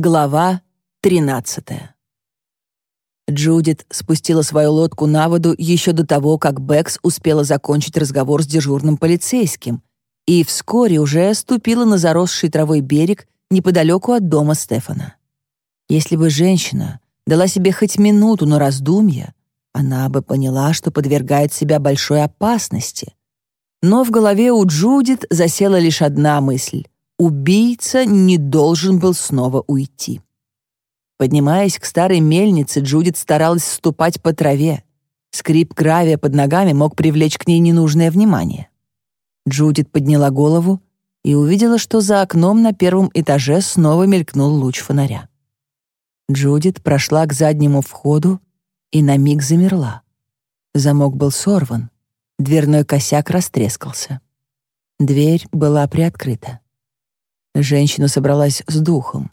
Глава 13 Джудит спустила свою лодку на воду еще до того, как Бэкс успела закончить разговор с дежурным полицейским, и вскоре уже ступила на заросший травой берег неподалеку от дома Стефана. Если бы женщина дала себе хоть минуту на раздумье, она бы поняла, что подвергает себя большой опасности. Но в голове у Джудит засела лишь одна мысль — Убийца не должен был снова уйти. Поднимаясь к старой мельнице, Джудит старалась ступать по траве. Скрип гравия под ногами мог привлечь к ней ненужное внимание. Джудит подняла голову и увидела, что за окном на первом этаже снова мелькнул луч фонаря. Джудит прошла к заднему входу и на миг замерла. Замок был сорван, дверной косяк растрескался. Дверь была приоткрыта. Женщина собралась с духом.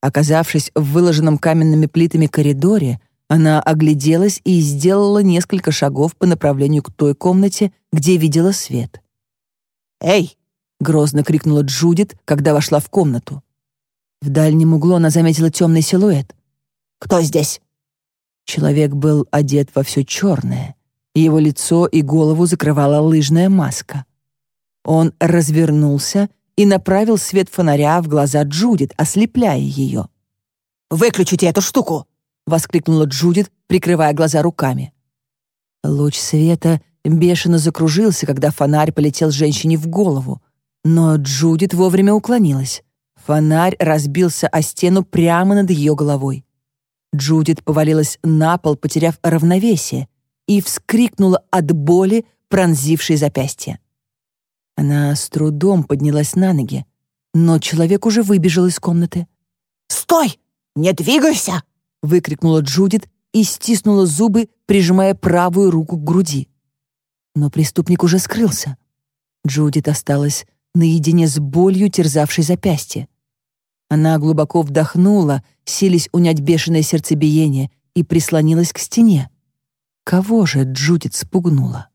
Оказавшись в выложенном каменными плитами коридоре, она огляделась и сделала несколько шагов по направлению к той комнате, где видела свет. «Эй!» — грозно крикнула Джудит, когда вошла в комнату. В дальнем углу она заметила темный силуэт. «Кто здесь?» Человек был одет во все черное. Его лицо и голову закрывала лыжная маска. Он развернулся и направил свет фонаря в глаза Джудит, ослепляя ее. «Выключите эту штуку!» — воскликнула Джудит, прикрывая глаза руками. Луч света бешено закружился, когда фонарь полетел женщине в голову, но Джудит вовремя уклонилась. Фонарь разбился о стену прямо над ее головой. Джудит повалилась на пол, потеряв равновесие, и вскрикнула от боли, пронзившей запястье. Она с трудом поднялась на ноги, но человек уже выбежал из комнаты. «Стой! Не двигайся!» — выкрикнула Джудит и стиснула зубы, прижимая правую руку к груди. Но преступник уже скрылся. Джудит осталась наедине с болью, терзавшей запястье. Она глубоко вдохнула, сились унять бешеное сердцебиение, и прислонилась к стене. Кого же Джудит спугнула?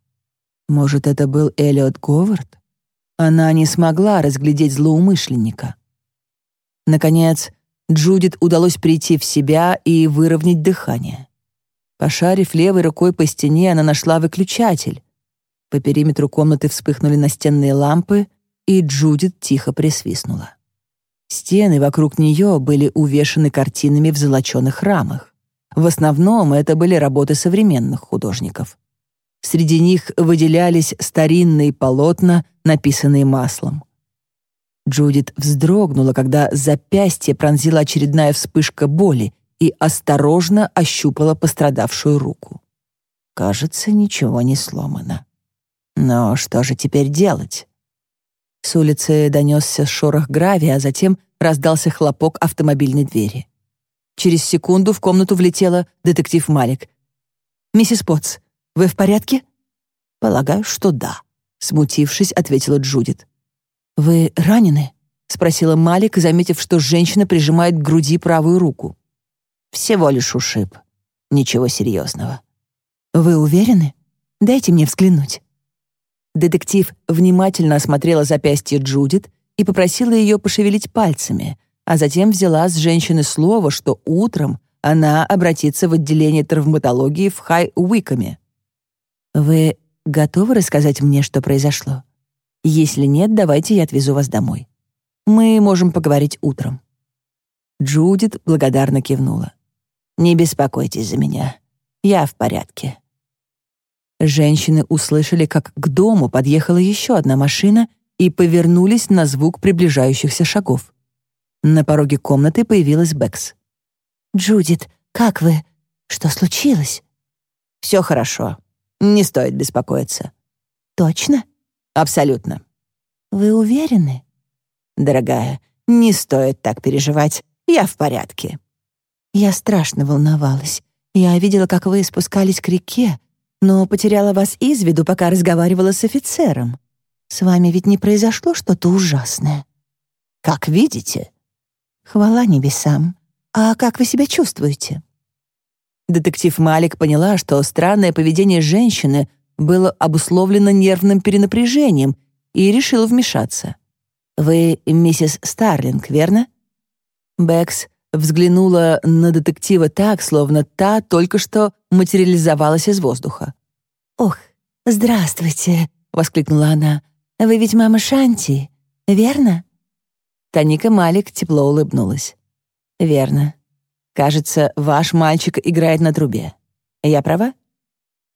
Может, это был Элliot Говард? Она не смогла разглядеть злоумышленника. Наконец, Джудит удалось прийти в себя и выровнять дыхание. Пошарив левой рукой по стене, она нашла выключатель. По периметру комнаты вспыхнули настенные лампы, и Джудит тихо присвистнула. Стены вокруг нее были увешаны картинами в золоченых рамах. В основном это были работы современных художников. Среди них выделялись старинные полотна, написанные маслом. Джудит вздрогнула, когда запястье пронзила очередная вспышка боли и осторожно ощупала пострадавшую руку. Кажется, ничего не сломано. Но что же теперь делать? С улицы донесся шорох гравия, а затем раздался хлопок автомобильной двери. Через секунду в комнату влетела детектив Малик. «Миссис Потс, вы в порядке?» «Полагаю, что да», — смутившись, ответила Джудит. «Вы ранены?» — спросила Малик, заметив, что женщина прижимает к груди правую руку. «Всего лишь ушиб. Ничего серьезного». «Вы уверены? Дайте мне взглянуть». Детектив внимательно осмотрела запястье Джудит и попросила ее пошевелить пальцами, а затем взяла с женщины слово, что утром она обратится в отделение травматологии в Хай-Уикоме. Вы готовы рассказать мне, что произошло? Если нет, давайте я отвезу вас домой. Мы можем поговорить утром». Джудит благодарно кивнула. «Не беспокойтесь за меня. Я в порядке». Женщины услышали, как к дому подъехала еще одна машина и повернулись на звук приближающихся шагов. На пороге комнаты появилась Бэкс. «Джудит, как вы? Что случилось?» «Все хорошо. Не стоит беспокоиться. Точно? Абсолютно. Вы уверены? Дорогая, не стоит так переживать. Я в порядке. Я страшно волновалась. Я видела, как вы спускались к реке, но потеряла вас из виду, пока разговаривала с офицером. С вами ведь не произошло что-то ужасное. Как видите. Хвала небесам. А как вы себя чувствуете? Детектив Малик поняла, что странное поведение женщины было обусловлено нервным перенапряжением и решила вмешаться. «Вы миссис Старлинг, верно?» Бэкс взглянула на детектива так, словно та только что материализовалась из воздуха. «Ох, здравствуйте!» — воскликнула она. «Вы ведь мама Шанти, верно?» Таника Малик тепло улыбнулась. «Верно. Кажется, ваш мальчик играет на трубе. Я права?»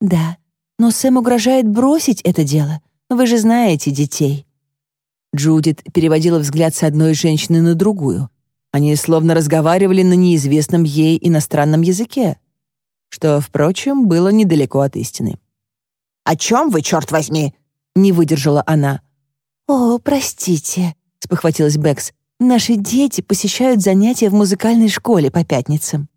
«Да, но Сэм угрожает бросить это дело. Вы же знаете детей». Джудит переводила взгляд с одной женщины на другую. Они словно разговаривали на неизвестном ей иностранном языке, что, впрочем, было недалеко от истины. «О чем вы, черт возьми?» — не выдержала она. «О, простите», — спохватилась Бэкс. «Наши дети посещают занятия в музыкальной школе по пятницам».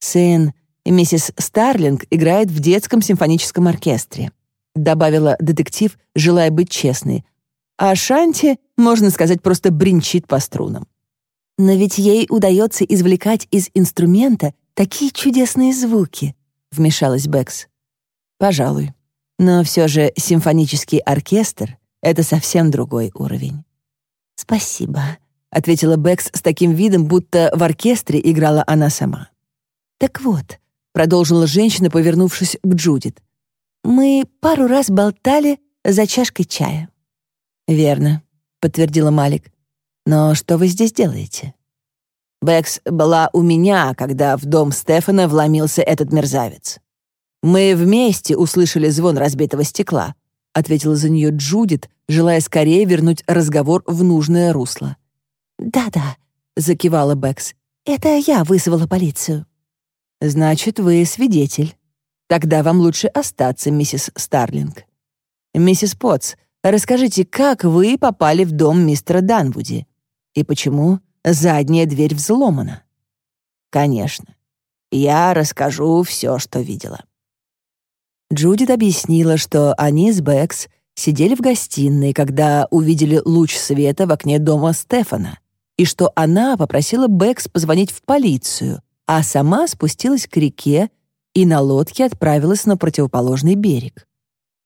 Сын миссис Старлинг играет в детском симфоническом оркестре», добавила детектив, желая быть честной. А Шанти, можно сказать, просто бренчит по струнам. «Но ведь ей удается извлекать из инструмента такие чудесные звуки», вмешалась Бэкс. «Пожалуй. Но все же симфонический оркестр — это совсем другой уровень». «Спасибо», — ответила Бэкс с таким видом, будто в оркестре играла она сама. «Так вот, продолжила женщина, повернувшись к Джудит. Мы пару раз болтали за чашкой чая. Верно, подтвердила Малик. Но что вы здесь делаете? Бэкс была у меня, когда в дом Стефана вломился этот мерзавец. Мы вместе услышали звон разбитого стекла, ответила за нее Джудит, желая скорее вернуть разговор в нужное русло. Да-да, закивала Бэкс. Это я вызвала полицию. «Значит, вы свидетель. Тогда вам лучше остаться, миссис Старлинг. Миссис Потс, расскажите, как вы попали в дом мистера Данвуди? И почему задняя дверь взломана?» «Конечно. Я расскажу все, что видела». Джудит объяснила, что они с Бэкс сидели в гостиной, когда увидели луч света в окне дома Стефана, и что она попросила Бэкс позвонить в полицию, а сама спустилась к реке и на лодке отправилась на противоположный берег.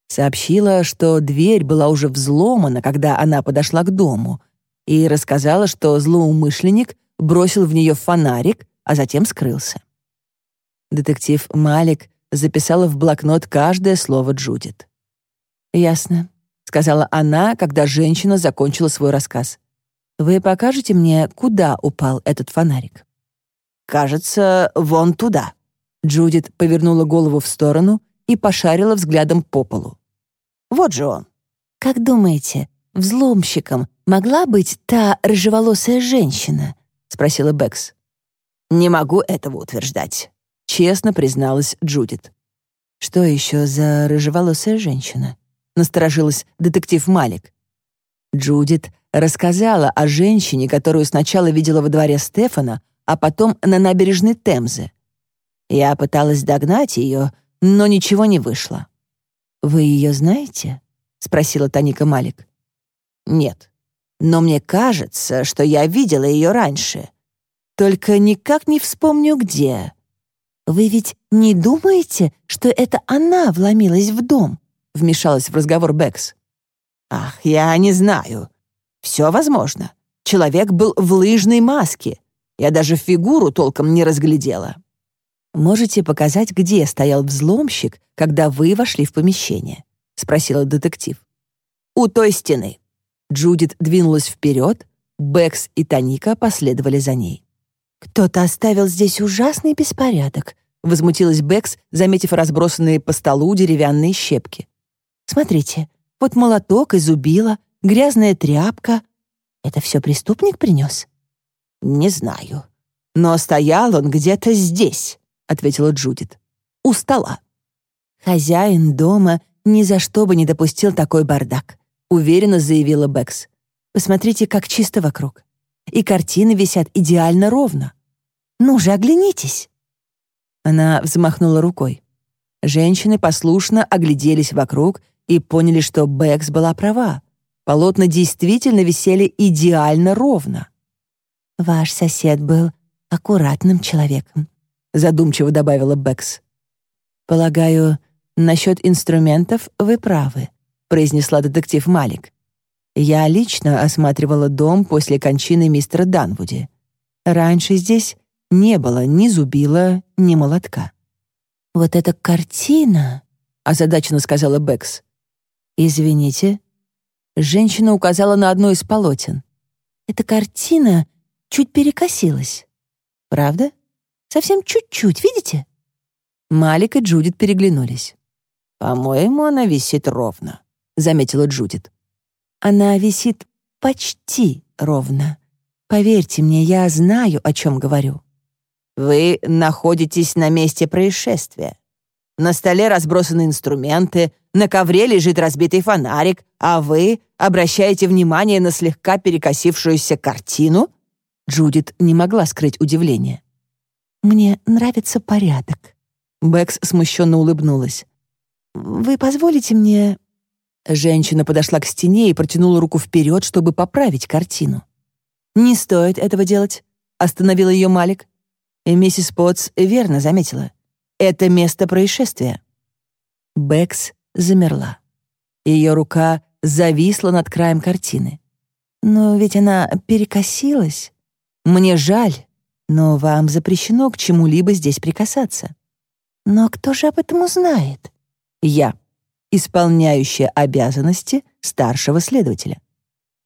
Сообщила, что дверь была уже взломана, когда она подошла к дому, и рассказала, что злоумышленник бросил в нее фонарик, а затем скрылся. Детектив Малик записала в блокнот каждое слово Джудит. «Ясно», — сказала она, когда женщина закончила свой рассказ. «Вы покажете мне, куда упал этот фонарик?» «Кажется, вон туда». Джудит повернула голову в сторону и пошарила взглядом по полу. «Вот же он». «Как думаете, взломщиком могла быть та рыжеволосая женщина?» — спросила Бэкс. «Не могу этого утверждать», — честно призналась Джудит. «Что еще за рыжеволосая женщина?» — насторожилась детектив Малик. Джудит рассказала о женщине, которую сначала видела во дворе Стефана, а потом на набережной Темзы. Я пыталась догнать ее, но ничего не вышло. «Вы ее знаете?» — спросила Таника Малик. «Нет, но мне кажется, что я видела ее раньше. Только никак не вспомню, где». «Вы ведь не думаете, что это она вломилась в дом?» — вмешалась в разговор Бэкс. «Ах, я не знаю. Все возможно. Человек был в лыжной маске. Я даже фигуру толком не разглядела. «Можете показать, где стоял взломщик, когда вы вошли в помещение?» — спросила детектив. «У той стены». Джудит двинулась вперед, Бэкс и Таника последовали за ней. «Кто-то оставил здесь ужасный беспорядок», — возмутилась Бэкс, заметив разбросанные по столу деревянные щепки. «Смотрите, вот молоток и зубила, грязная тряпка. Это все преступник принес?» «Не знаю. Но стоял он где-то здесь», — ответила Джудит. «У стола». «Хозяин дома ни за что бы не допустил такой бардак», — уверенно заявила Бэкс. «Посмотрите, как чисто вокруг. И картины висят идеально ровно. Ну же, оглянитесь». Она взмахнула рукой. Женщины послушно огляделись вокруг и поняли, что Бэкс была права. Полотна действительно висели идеально ровно. «Ваш сосед был аккуратным человеком», — задумчиво добавила Бэкс. «Полагаю, насчет инструментов вы правы», — произнесла детектив Малик. «Я лично осматривала дом после кончины мистера Данвуди. Раньше здесь не было ни зубила, ни молотка. «Вот эта картина», — озадаченно сказала Бэкс. «Извините». Женщина указала на одно из полотен. «Эта картина чуть перекосилась. Правда? Совсем чуть-чуть, видите?» Малик и Джудит переглянулись. «По-моему, она висит ровно», — заметила Джудит. «Она висит почти ровно. Поверьте мне, я знаю, о чем говорю». «Вы находитесь на месте происшествия. На столе разбросаны инструменты, на ковре лежит разбитый фонарик, а вы обращаете внимание на слегка перекосившуюся картину?» Джудит не могла скрыть удивление. «Мне нравится порядок». Бэкс смущенно улыбнулась. «Вы позволите мне...» Женщина подошла к стене и протянула руку вперед, чтобы поправить картину. «Не стоит этого делать», — остановила ее Малик. И миссис Потс верно заметила. «Это место происшествия». Бэкс замерла. Ее рука зависла над краем картины. «Но ведь она перекосилась. Мне жаль, но вам запрещено к чему-либо здесь прикасаться». «Но кто же об этом узнает?» «Я, исполняющая обязанности старшего следователя».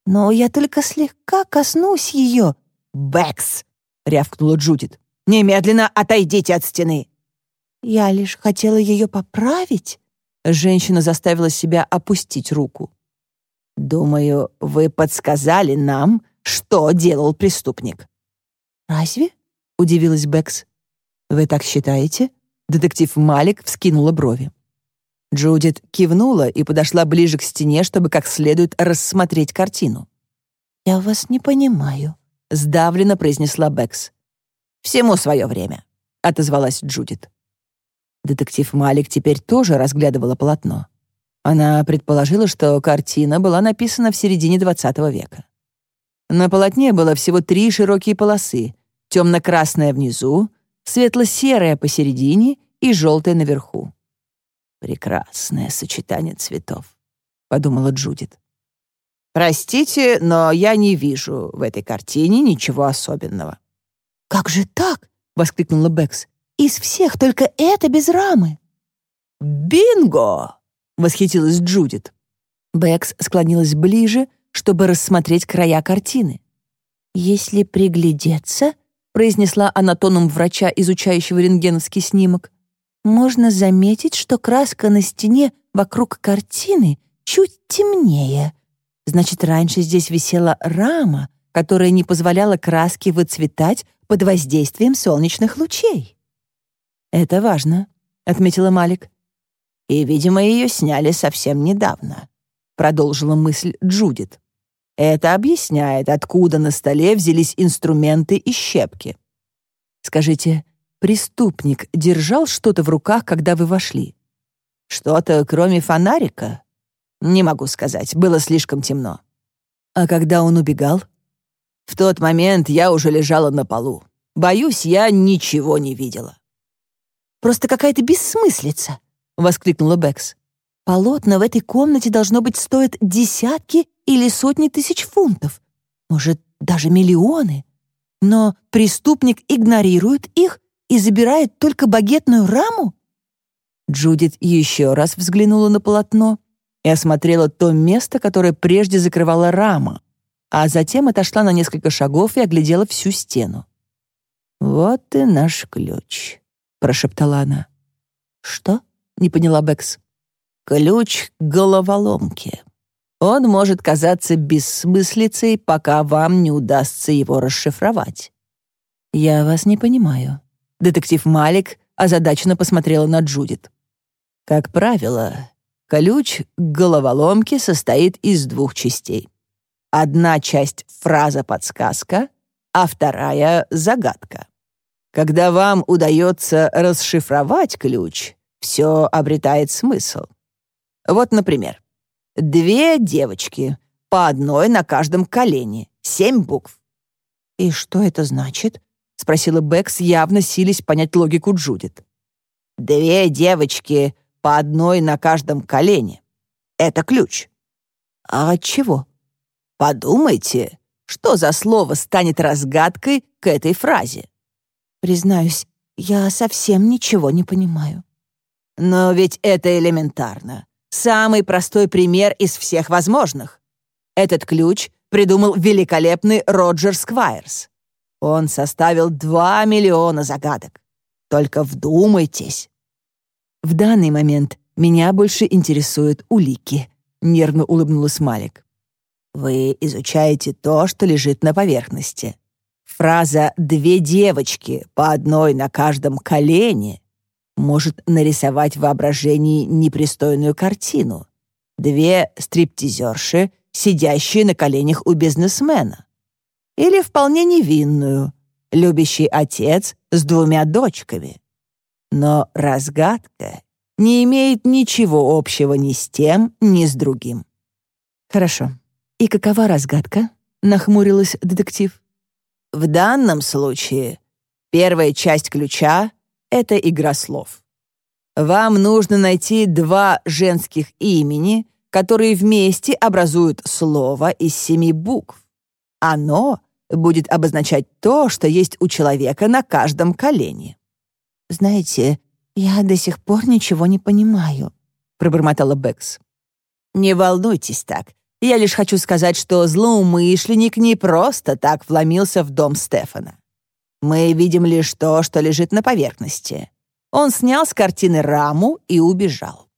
«Но я только слегка коснусь ее». «Бэкс!» — рявкнула Джудит. «Немедленно отойдите от стены!» «Я лишь хотела ее поправить». Женщина заставила себя опустить руку. «Думаю, вы подсказали нам, что делал преступник». «Разве?» — удивилась Бэкс. «Вы так считаете?» Детектив Малик вскинула брови. Джудит кивнула и подошла ближе к стене, чтобы как следует рассмотреть картину. «Я вас не понимаю», — сдавленно произнесла Бэкс. «Всему свое время», — отозвалась Джудит. Детектив Малик теперь тоже разглядывала полотно. Она предположила, что картина была написана в середине XX века. На полотне было всего три широкие полосы, темно-красная внизу, светло-серая посередине и желтая наверху. «Прекрасное сочетание цветов», — подумала Джудит. «Простите, но я не вижу в этой картине ничего особенного». «Как же так?» — воскликнула Бэкс. Из всех только это без рамы». «Бинго!» — восхитилась Джудит. Бэкс склонилась ближе, чтобы рассмотреть края картины. «Если приглядеться», — произнесла она тоном врача, изучающего рентгеновский снимок, «можно заметить, что краска на стене вокруг картины чуть темнее. Значит, раньше здесь висела рама, которая не позволяла краске выцветать под воздействием солнечных лучей. «Это важно», — отметила Малик. «И, видимо, ее сняли совсем недавно», — продолжила мысль Джудит. «Это объясняет, откуда на столе взялись инструменты и щепки». «Скажите, преступник держал что-то в руках, когда вы вошли?» «Что-то, кроме фонарика?» «Не могу сказать, было слишком темно». «А когда он убегал?» «В тот момент я уже лежала на полу. Боюсь, я ничего не видела». Просто какая-то бессмыслица!» — воскликнула Бэкс. «Полотна в этой комнате, должно быть, стоят десятки или сотни тысяч фунтов. Может, даже миллионы. Но преступник игнорирует их и забирает только багетную раму?» Джудит еще раз взглянула на полотно и осмотрела то место, которое прежде закрывала рама, а затем отошла на несколько шагов и оглядела всю стену. «Вот и наш ключ», прошептала она. «Что?» — не поняла Бэкс. «Ключ к головоломке. Он может казаться бессмыслицей, пока вам не удастся его расшифровать». «Я вас не понимаю». Детектив Малик озадаченно посмотрела на Джудит. «Как правило, ключ к головоломке состоит из двух частей. Одна часть — фраза-подсказка, а вторая — загадка. Когда вам удается расшифровать ключ, все обретает смысл. Вот, например, две девочки, по одной на каждом колене, семь букв. «И что это значит?» — спросила Бэкс, явно сились понять логику Джудит. «Две девочки, по одной на каждом колене. Это ключ». «А от чего?» «Подумайте, Что за слово станет разгадкой к этой фразе? Признаюсь, я совсем ничего не понимаю. Но ведь это элементарно. Самый простой пример из всех возможных. Этот ключ придумал великолепный Роджер Сквайрс. Он составил 2 миллиона загадок. Только вдумайтесь. В данный момент меня больше интересуют улики, нервно улыбнулась Малик. Вы изучаете то, что лежит на поверхности. Фраза «две девочки, по одной на каждом колене» может нарисовать в воображении непристойную картину. Две стриптизерши, сидящие на коленях у бизнесмена. Или вполне невинную, любящий отец с двумя дочками. Но разгадка не имеет ничего общего ни с тем, ни с другим. Хорошо. И какова разгадка? Нахмурилась детектив. В данном случае первая часть ключа — это игра слов. Вам нужно найти два женских имени, которые вместе образуют слово из семи букв. Оно будет обозначать то, что есть у человека на каждом колене. «Знаете, я до сих пор ничего не понимаю», — пробормотала Бэкс. «Не волнуйтесь так. Я лишь хочу сказать, что злоумышленник не просто так вломился в дом Стефана. Мы видим лишь то, что лежит на поверхности. Он снял с картины раму и убежал.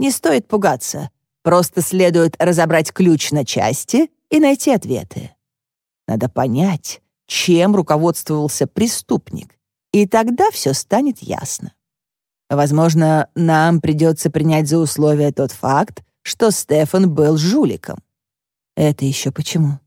Не стоит пугаться. Просто следует разобрать ключ на части и найти ответы. Надо понять, чем руководствовался преступник, и тогда все станет ясно. Возможно, нам придется принять за условие тот факт, что Стефан был жуликом. Это еще почему?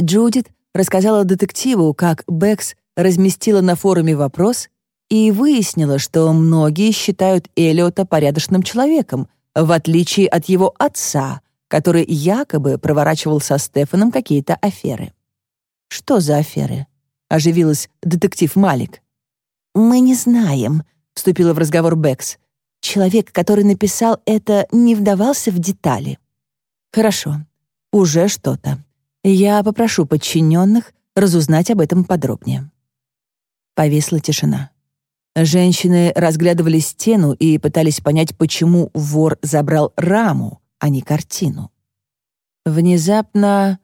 Джудит рассказала детективу, как Бэкс разместила на форуме вопрос и выяснила, что многие считают Эллиота порядочным человеком, в отличие от его отца, который якобы проворачивал со Стефаном какие-то аферы. «Что за аферы?» — оживилась детектив Малик. «Мы не знаем», — вступила в разговор Бэкс. Человек, который написал это, не вдавался в детали. Хорошо, уже что-то. Я попрошу подчиненных разузнать об этом подробнее. Повисла тишина. Женщины разглядывали стену и пытались понять, почему вор забрал раму, а не картину. Внезапно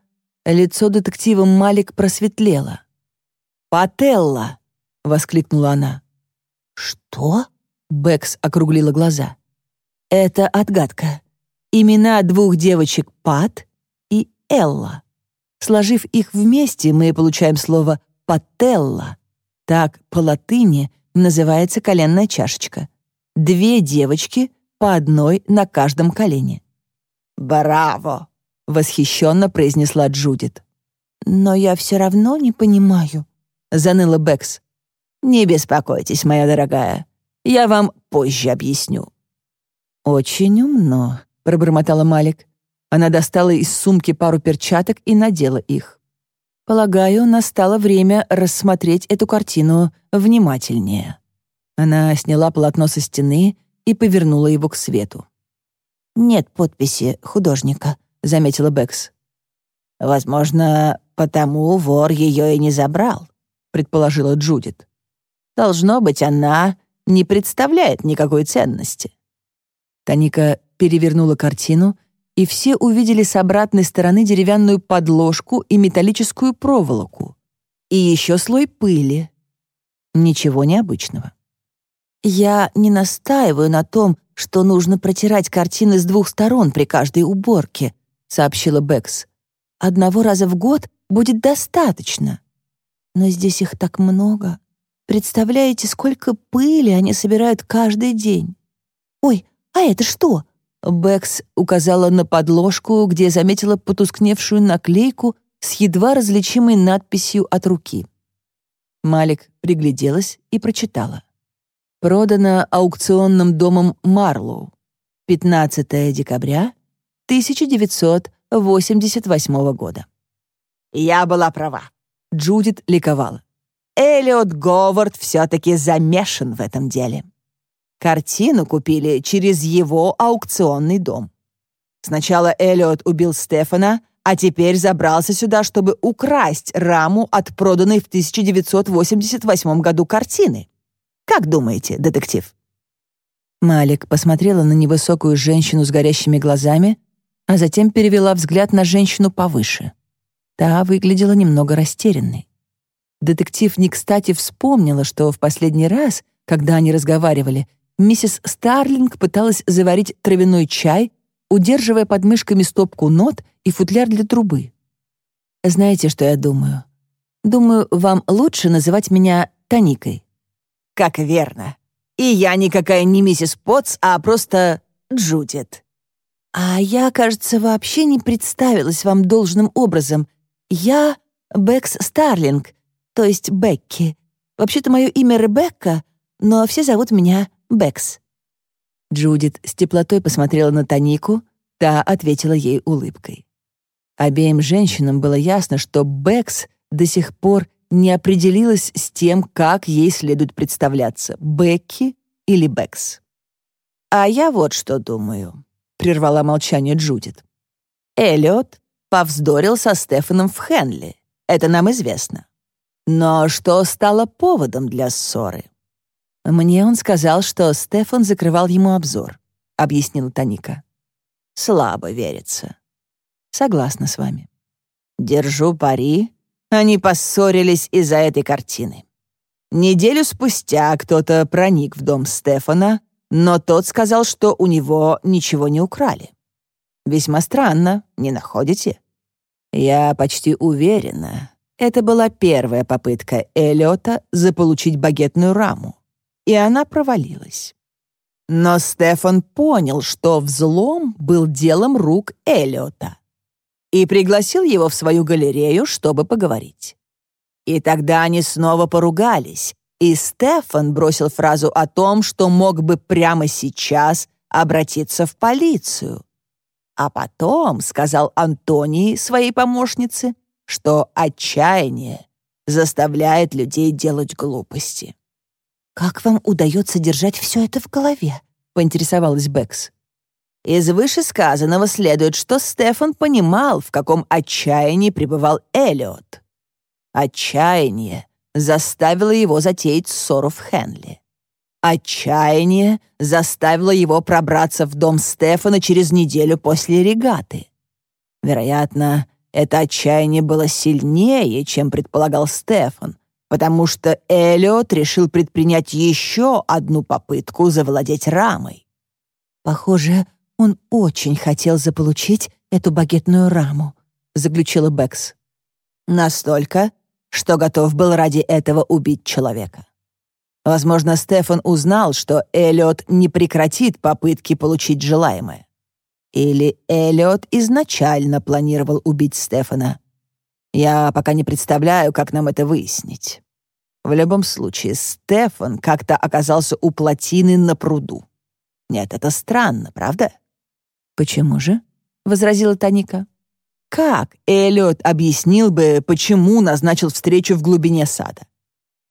лицо детектива Малик просветлело. «Пателла!» — воскликнула она. «Что?» Бэкс округлила глаза. «Это отгадка. Имена двух девочек Пат и Элла. Сложив их вместе, мы получаем слово «пателла». Так по латыни называется коленная чашечка. Две девочки по одной на каждом колене. «Браво!» — восхищенно произнесла Джудит. «Но я все равно не понимаю», — заныла Бэкс. «Не беспокойтесь, моя дорогая. Я вам позже объясню». «Очень умно», — пробормотала Малик. Она достала из сумки пару перчаток и надела их. Полагаю, настало время рассмотреть эту картину внимательнее. Она сняла полотно со стены и повернула его к свету. «Нет подписи художника», — заметила Бэкс. «Возможно, потому вор ее и не забрал», — предположила Джудит. «Должно быть, она не представляет никакой ценности». Таника перевернула картину, и все увидели с обратной стороны деревянную подложку и металлическую проволоку. И еще слой пыли. Ничего необычного. «Я не настаиваю на том, что нужно протирать картины с двух сторон при каждой уборке», сообщила Бэкс. «Одного раза в год будет достаточно. Но здесь их так много. Представляете, сколько пыли они собирают каждый день? Ой, а это что?» Бэкс указала на подложку, где заметила потускневшую наклейку с едва различимой надписью от руки. Малик пригляделась и прочитала. «Продано аукционным домом Марлоу. 15 декабря 1988 года». «Я была права», — Джудит ликовала. Эллиот Говард все-таки замешан в этом деле. Картину купили через его аукционный дом. Сначала Эллиот убил Стефана, а теперь забрался сюда, чтобы украсть раму от проданной в 1988 году картины. Как думаете, детектив?» Малик посмотрела на невысокую женщину с горящими глазами, а затем перевела взгляд на женщину повыше. Та выглядела немного растерянной. Детектив не кстати вспомнила, что в последний раз, когда они разговаривали, миссис Старлинг пыталась заварить травяной чай, удерживая под мышками стопку нот и футляр для трубы. «Знаете, что я думаю? Думаю, вам лучше называть меня Таникой». «Как верно. И я никакая не миссис Потс, а просто Джудит». «А я, кажется, вообще не представилась вам должным образом. Я Бэкс Старлинг, то есть Бекки. Вообще-то мое имя Ребекка, но все зовут меня Бэкс». Джудит с теплотой посмотрела на Танику, та ответила ей улыбкой. Обеим женщинам было ясно, что Бэкс до сих пор не определилась с тем, как ей следует представляться — Бекки или Бэкс. «А я вот что думаю», — прервала молчание Джудит. «Эллиот повздорил со Стефаном в Хенли. Это нам известно. Но что стало поводом для ссоры? Мне он сказал, что Стефан закрывал ему обзор, объяснила Таника. Слабо верится. Согласна с вами. Держу пари, они поссорились из-за этой картины. Неделю спустя кто-то проник в дом Стефана, но тот сказал, что у него ничего не украли. Весьма странно, не находите? Я почти уверена, это была первая попытка Эллиота заполучить багетную раму, и она провалилась. Но Стефан понял, что взлом был делом рук Эллиота, и пригласил его в свою галерею, чтобы поговорить. И тогда они снова поругались, и Стефан бросил фразу о том, что мог бы прямо сейчас обратиться в полицию. А потом сказал Антонии, своей помощнице, что отчаяние заставляет людей делать глупости. «Как вам удается держать все это в голове?» — поинтересовалась Бэкс. Из вышесказанного следует, что Стефан понимал, в каком отчаянии пребывал Эллиот. Отчаяние заставило его затеять ссору в Хенли. Отчаяние заставило его пробраться в дом Стефана через неделю после регаты. Вероятно, это отчаяние было сильнее, чем предполагал Стефан, потому что Эллиот решил предпринять еще одну попытку завладеть рамой. «Похоже, он очень хотел заполучить эту багетную раму», — заключила Бэкс. «Настолько, что готов был ради этого убить человека. Возможно, Стефан узнал, что Эллиот не прекратит попытки получить желаемое. Или Эллиот изначально планировал убить Стефана? Я пока не представляю, как нам это выяснить. В любом случае, Стефан как-то оказался у плотины на пруду. Нет, это странно, правда? «Почему же?» — возразила Таника. «Как Эллиот объяснил бы, почему назначил встречу в глубине сада?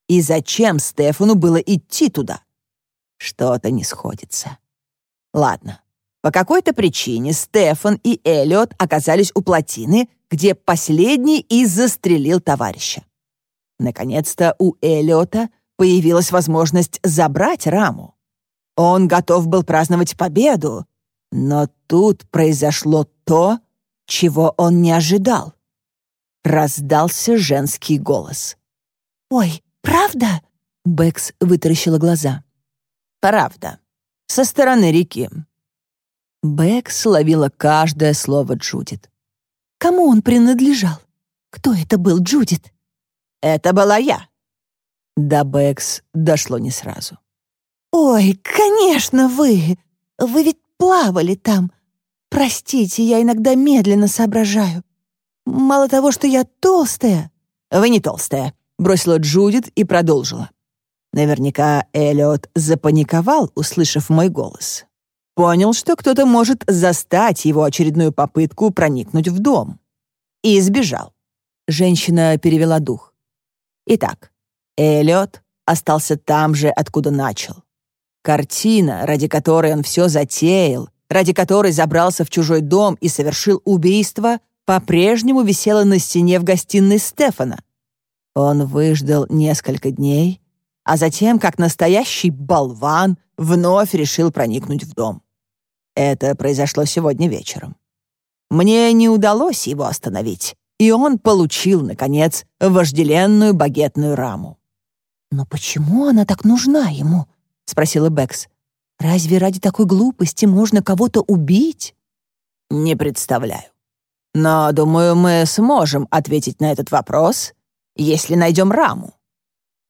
И зачем Стефану было идти туда? Что-то не сходится. Ладно, по какой-то причине Стефан и Эллиот оказались у плотины, где последний и застрелил товарища. Наконец-то у Эллиота появилась возможность забрать раму. Он готов был праздновать победу, но тут произошло то, чего он не ожидал. Раздался женский голос. «Ой, правда?» Бэкс вытаращила глаза. «Правда. Со стороны реки. Бэк словила каждое слово Джудит. «Кому он принадлежал? Кто это был, Джудит?» «Это была я». До Бэкс дошло не сразу. «Ой, конечно, вы! Вы ведь плавали там. Простите, я иногда медленно соображаю. Мало того, что я толстая...» «Вы не толстая», — бросила Джудит и продолжила. Наверняка Эллиот запаниковал, услышав мой голос. Понял, что кто-то может застать его очередную попытку проникнуть в дом. И сбежал. Женщина перевела дух. Итак, Эллиот остался там же, откуда начал. Картина, ради которой он все затеял, ради которой забрался в чужой дом и совершил убийство, по-прежнему висела на стене в гостиной Стефана. Он выждал несколько дней, а затем, как настоящий болван, вновь решил проникнуть в дом. Это произошло сегодня вечером. Мне не удалось его остановить, и он получил, наконец, вожделенную багетную раму. «Но почему она так нужна ему?» — спросила Бэкс. «Разве ради такой глупости можно кого-то убить?» «Не представляю. Но, думаю, мы сможем ответить на этот вопрос, если найдем раму».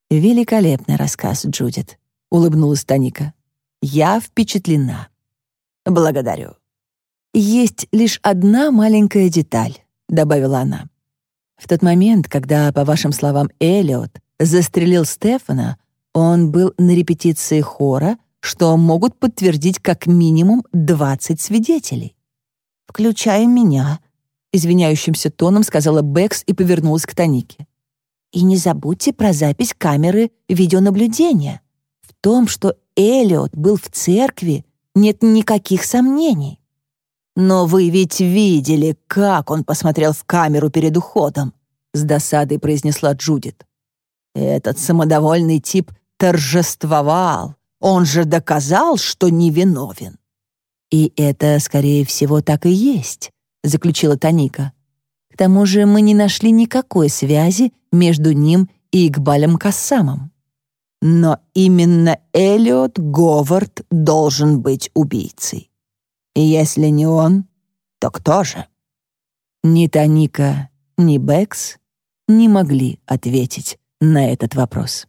«Великолепный рассказ, Джудит», — улыбнулась Таника. «Я впечатлена». «Благодарю». «Есть лишь одна маленькая деталь», — добавила она. «В тот момент, когда, по вашим словам, Эллиот застрелил Стефана, он был на репетиции хора, что могут подтвердить как минимум 20 свидетелей. «Включая меня», — извиняющимся тоном сказала Бэкс и повернулась к Танике. «И не забудьте про запись камеры видеонаблюдения. В том, что Эллиот был в церкви, нет никаких сомнений». «Но вы ведь видели, как он посмотрел в камеру перед уходом», — с досадой произнесла Джудит. Этот самодовольный тип торжествовал. Он же доказал, что невиновен. «И это, скорее всего, так и есть», — заключила Таника. «К тому же мы не нашли никакой связи между ним и Игбалем Кассамом». Но именно Элиот Говард должен быть убийцей. И если не он, то кто же? Ни Таника, ни Бэкс не могли ответить на этот вопрос.